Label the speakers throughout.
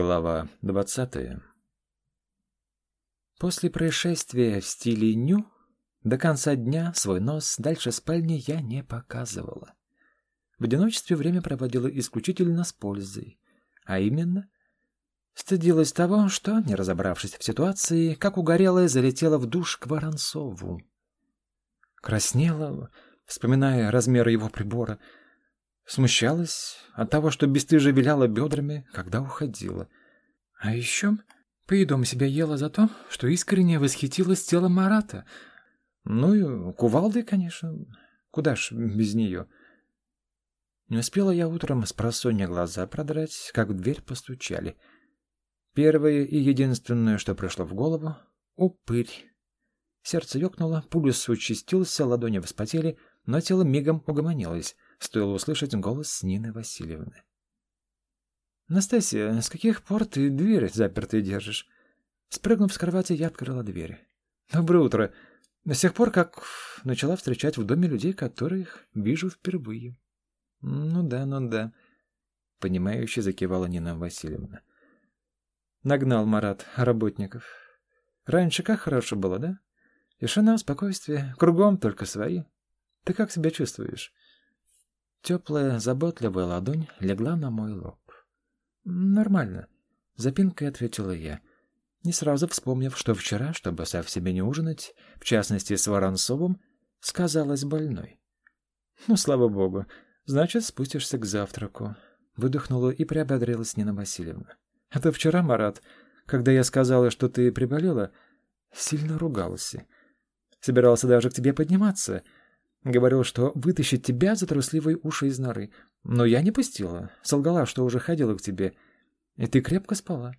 Speaker 1: Глава двадцатая После происшествия в стиле ню до конца дня свой нос дальше спальни я не показывала. В одиночестве время проводила исключительно с пользой, а именно стыдилась того, что, не разобравшись в ситуации, как угорелая залетела в душ к Воронцову. Краснела, вспоминая размеры его прибора, смущалась от того, что бесстыже виляла бедрами, когда уходила. А еще поедом себя ела за то, что искренне восхитилась телом Марата. Ну и кувалдой, конечно. Куда ж без нее? — не успела я утром с просонья глаза продрать, как в дверь постучали. Первое и единственное, что пришло в голову — упырь. Сердце ёкнуло, пульс участился, ладони вспотели, но тело мигом угомонилось, стоило услышать голос Нины Васильевны. «Настасья, с каких пор ты дверь запертой держишь?» Спрыгнув с кровати, я открыла дверь. «Доброе утро. С тех пор, как начала встречать в доме людей, которых вижу впервые». «Ну да, ну да», — понимающе закивала Нина Васильевна. Нагнал Марат работников. Раньше как хорошо было, да? Тишина, спокойствие, кругом только свои. Ты как себя чувствуешь? Теплая, заботливая ладонь легла на мой лоб. Нормально, запинкой ответила я, не сразу вспомнив, что вчера, чтобы совсем не ужинать, в частности с Воронцовым, сказалась больной. Ну, слава богу, Значит, спустишься к завтраку. Выдохнула и приободрилась Нина Васильевна. А то вчера, Марат, когда я сказала, что ты приболела, сильно ругался. Собирался даже к тебе подниматься. Говорил, что вытащит тебя за трусливые уши из норы. Но я не пустила. Солгала, что уже ходила к тебе. И ты крепко спала.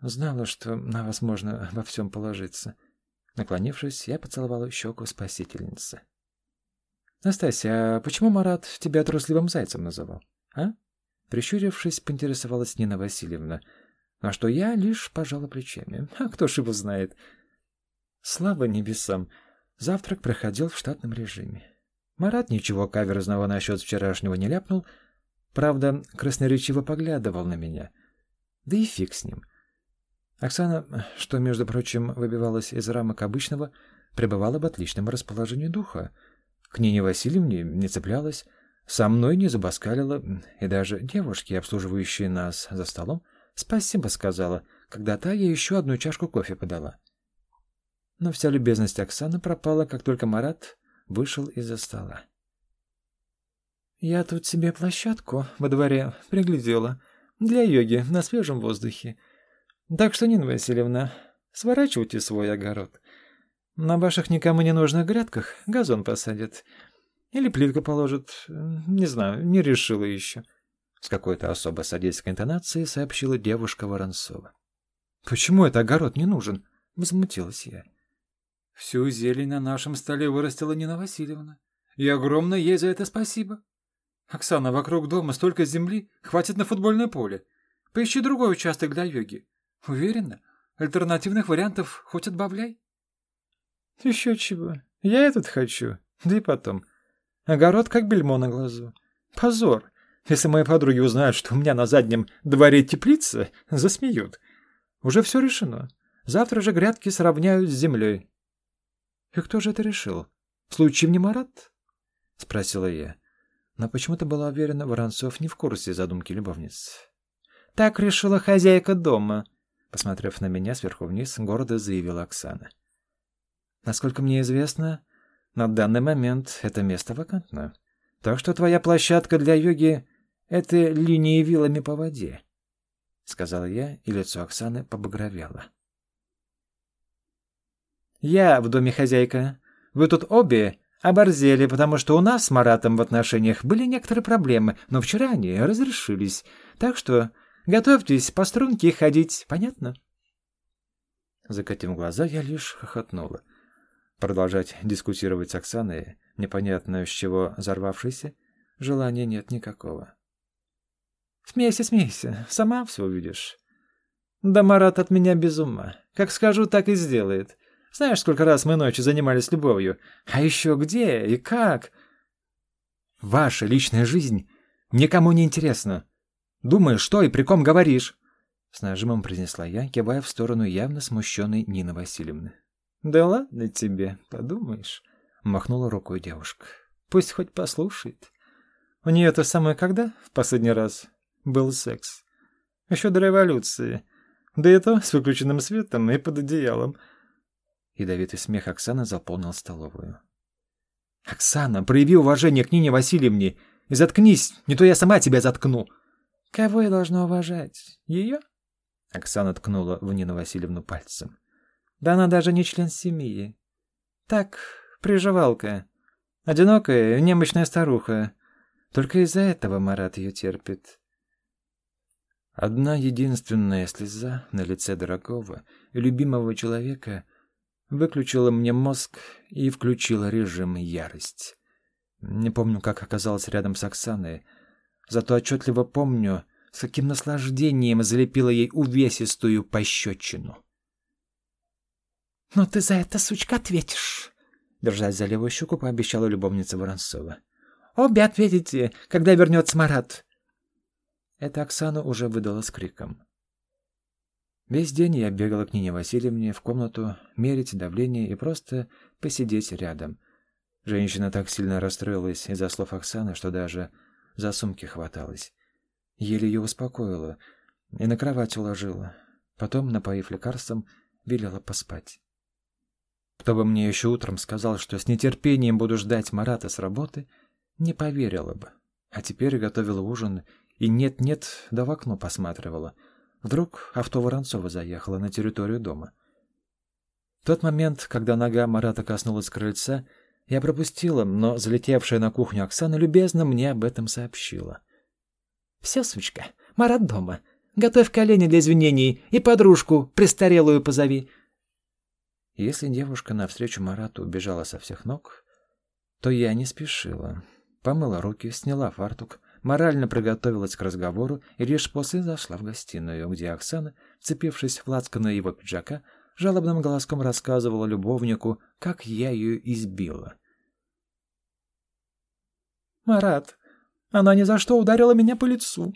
Speaker 1: Знала, что на вас можно во всем положиться. Наклонившись, я поцеловала щеку спасительницы. «Настасья, а почему Марат тебя трусливым зайцем называл, а?» Прищурившись, поинтересовалась Нина Васильевна. А что я лишь пожала плечами. А кто ж его знает? Слава небесам, завтрак проходил в штатном режиме. Марат ничего каверзного насчет вчерашнего не ляпнул, правда, красноречиво поглядывал на меня. Да и фиг с ним. Оксана, что, между прочим, выбивалась из рамок обычного, пребывала в отличном расположении духа — к Нине Васильевне не цеплялась, со мной не забаскалила, и даже девушки, обслуживающие нас за столом, спасибо сказала, когда та ей еще одну чашку кофе подала. Но вся любезность Оксаны пропала, как только Марат вышел из-за стола. «Я тут себе площадку во дворе приглядела для йоги на свежем воздухе. Так что, Нина Васильевна, сворачивайте свой огород. На ваших никому не нужных грядках газон посадят. Или плитку положат. Не знаю, не решила еще. С какой-то особо садистской интонацией сообщила девушка Воронцова. «Почему это огород не нужен?» — возмутилась я. «Всю зелень на нашем столе вырастила Нина Васильевна. И огромное ей за это спасибо. Оксана, вокруг дома столько земли, хватит на футбольное поле. Поищи другой участок для йоги. Уверена, альтернативных вариантов хоть отбавляй». Еще чего. Я этот хочу. Да и потом. Огород как бельмо на глазу. Позор. Если мои подруги узнают, что у меня на заднем дворе теплица, засмеют. Уже все решено. Завтра же грядки сравняют с землей. И кто же это решил? Случаем не Марат? Спросила я. Но почему-то была уверена, Воронцов не в курсе задумки любовниц. Так решила хозяйка дома. Посмотрев на меня сверху вниз, гордо заявила Оксана. — Насколько мне известно, на данный момент это место вакантно. Так что твоя площадка для йоги — это линии вилами по воде, — сказал я, и лицо Оксаны побагровело. «Я в доме хозяйка. Вы тут обе оборзели, потому что у нас с Маратом в отношениях были некоторые проблемы, но вчера они разрешились. Так что готовьтесь по струнке ходить, понятно?» Закатив глаза, я лишь хохотнула. Продолжать дискутировать с Оксаной, непонятно с чего взорвавшейся, желания нет никакого. «Смейся, смейся, сама все увидишь». «Да Марат от меня без ума. Как скажу, так и сделает. Знаешь, сколько раз мы ночью занимались любовью? А еще где и как?» «Ваша личная жизнь никому не интересна», Думаешь, что и при ком говоришь?» С нажимом произнесла я, кивая в сторону явно смущенной Нины Васильевны. «Да ладно тебе, подумаешь», — махнула рукой девушка. «Пусть хоть послушает. У нее то самое когда в последний раз был секс? Еще до революции. Да и то с выключенным светом и под одеялом». Ядовитый смех Оксаны заполнил столовую. «Оксана, прояви уважение к Нине Васильевне и заткнись, не то я сама тебя заткну!» «Кого я должна уважать? Ее?» Оксана ткнула в Нину Васильевну пальцем. «Да она даже не член семьи. Так, приживалка. Одинокая, немощная старуха. Только из-за этого Марат ее терпит». Одна единственная слеза на лице дорогого и любимого человека выключила мне мозг и включила режим ярость. Не помню, как оказалась рядом с Оксаной, зато отчетливо помню, с каким наслаждением залепила ей увесистую пощечину. «Но ты за это, сучка, ответишь!» Держась за левую щеку, пообещала любовница Воронцова. «Обе ответите, когда вернется Марат!» Это Оксана уже выдала с криком. Весь день я бегала к Нине Васильевне в комнату, мерить давление и просто посидеть рядом. Женщина так сильно расстроилась из-за слов Оксаны, что даже за сумки хваталась. Еле ее успокоила и на кровать уложила. Потом, напоив лекарством, велела поспать. Кто бы мне еще утром сказал, что с нетерпением буду ждать Марата с работы, не поверила бы. А теперь готовила ужин и нет-нет, да в окно посматривала. Вдруг авто Воронцова заехало на территорию дома. В тот момент, когда нога Марата коснулась крыльца, я пропустила, но залетевшая на кухню Оксана любезно мне об этом сообщила. «Все, сучка, Марат дома. Готовь колени для извинений и подружку престарелую позови». Если девушка навстречу Марату убежала со всех ног, то я не спешила. Помыла руки, сняла фартук, морально приготовилась к разговору и лишь после зашла в гостиную, где Оксана, вцепившись в лацканы его пиджака, жалобным голоском рассказывала любовнику, как я ее избила. «Марат, она ни за что ударила меня по лицу».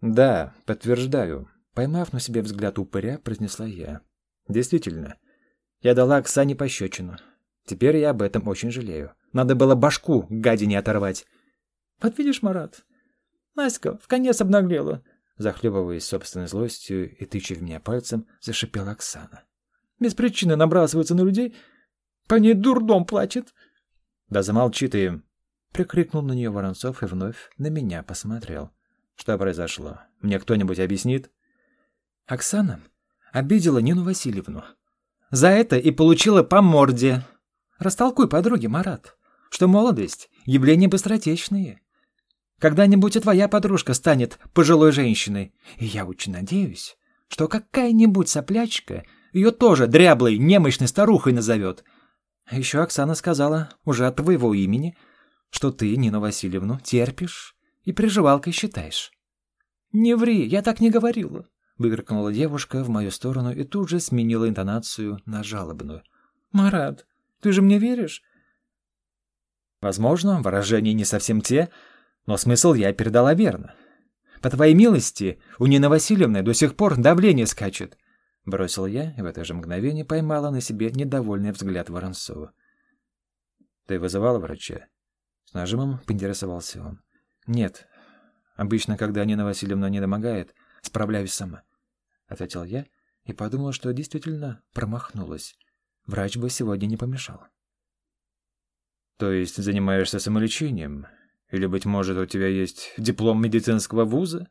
Speaker 1: «Да, подтверждаю», — поймав на себе взгляд упыря, произнесла я. «Действительно, я дала Оксане пощечину. Теперь я об этом очень жалею. Надо было башку гадине оторвать». «Вот видишь, Марат, Настя в конец обнаглела», захлебываясь собственной злостью и тыча в меня пальцем, зашипела Оксана. «Без причины набрасывается на людей, по ней дурдом плачет». «Да замолчи ты!» Прикрикнул на нее Воронцов и вновь на меня посмотрел. Что произошло? Мне кто-нибудь объяснит? Оксана обидела Нину Васильевну. За это и получила по морде. Растолкуй подруге, Марат, что молодость — явление быстротечное. Когда-нибудь и твоя подружка станет пожилой женщиной. И я очень надеюсь, что какая-нибудь соплячка ее тоже дряблой, немощной старухой назовет. А еще Оксана сказала уже от твоего имени — что ты Нину Васильевну терпишь и приживалкой считаешь. «Не ври, я так не говорила», — выкрикнула девушка в мою сторону и тут же сменила интонацию на жалобную. «Марат, ты же мне веришь?» Возможно, выражения не совсем те, но смысл я передала верно. По твоей милости, у Нины Васильевны до сих пор давление скачет. Бросил я и в это же мгновение поймала на себе недовольный взгляд Воронцова. Ты вызывала врача? С нажимом поинтересовался он. «Нет. Обычно, когда Нина Васильевна не домогает, справляюсь сама», — ответил я и подумал, что действительно промахнулась. Врач бы сегодня не помешал. «То есть занимаешься самолечением? Или, быть может, у тебя есть диплом медицинского вуза?»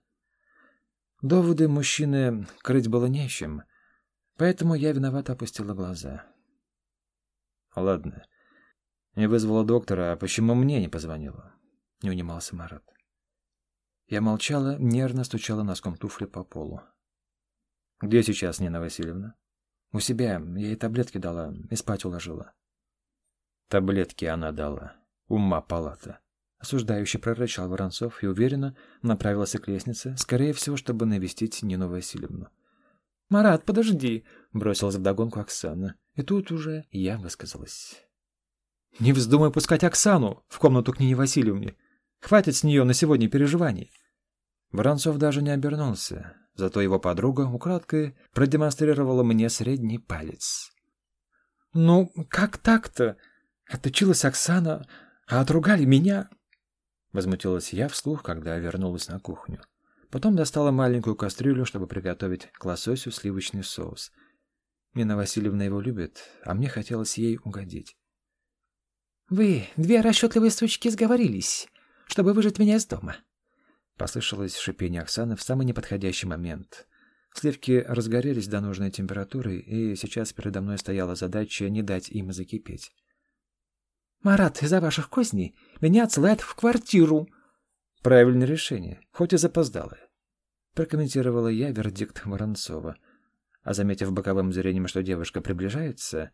Speaker 1: Доводы мужчины крыть было нечем, поэтому я виновато опустила глаза. «Ладно». Не вызвала доктора, а почему мне не позвонила? Не унимался Марат. Я молчала, нервно стучала носком туфли по полу. «Где сейчас Нина Васильевна?» «У себя. Я ей таблетки дала и спать уложила». «Таблетки она дала. Ума палата». Осуждающий прорычал Воронцов и уверенно направился к лестнице, скорее всего, чтобы навестить Нину Васильевну. «Марат, подожди!» — бросилась вдогонку Оксана. И тут уже я высказалась. Не вздумай пускать Оксану в комнату к Нине Васильевне. Хватит с нее на сегодня переживаний. Воронцов даже не обернулся, зато его подруга украдкой продемонстрировала мне средний палец. «Ну, как так-то? Отучилась Оксана, а отругали меня?» Возмутилась я вслух, когда вернулась на кухню. Потом достала маленькую кастрюлю, чтобы приготовить к лососю сливочный соус. Нина Васильевна его любит, а мне хотелось ей угодить. «Вы, две расчетливые сучки, сговорились, чтобы выжить меня из дома». Послышалось шипение Оксаны в самый неподходящий момент. Сливки разгорелись до нужной температуры, и сейчас передо мной стояла задача не дать им закипеть. «Марат, из-за ваших козней меня отсылает в квартиру!» «Правильное решение, хоть и запоздалое», — прокомментировала я вердикт Воронцова. А заметив боковым зрением, что девушка приближается,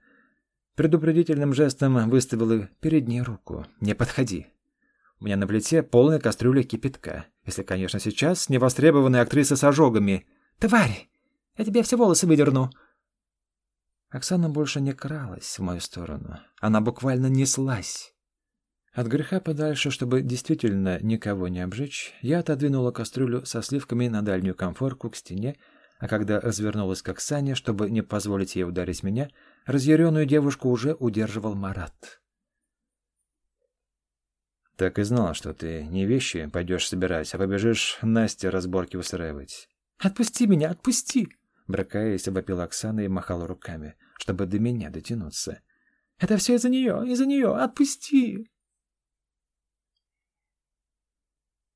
Speaker 1: предупредительным жестом выставила перед ней руку. «Не подходи!» У меня на плите полная кастрюля кипятка. Если, конечно, сейчас не востребованная актриса с ожогами. «Тварь! Я тебе все волосы выдерну!» Оксана больше не кралась в мою сторону. Она буквально неслась. От греха подальше, чтобы действительно никого не обжечь, я отодвинула кастрюлю со сливками на дальнюю комфорку к стене, а когда развернулась к Оксане, чтобы не позволить ей ударить меня, разъяренную девушку уже удерживал Марат. «Так и знал, что ты не вещи пойдешь собирать, а побежишь Насте разборки устраивать». «Отпусти меня, отпусти!» Бракаясь, обопила Оксана и махала руками, чтобы до меня дотянуться. «Это все из-за нее, из-за нее! Отпусти!»